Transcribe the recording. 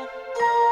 Música